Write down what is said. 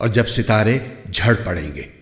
और जब सितारे झड़ पड़ेंगे।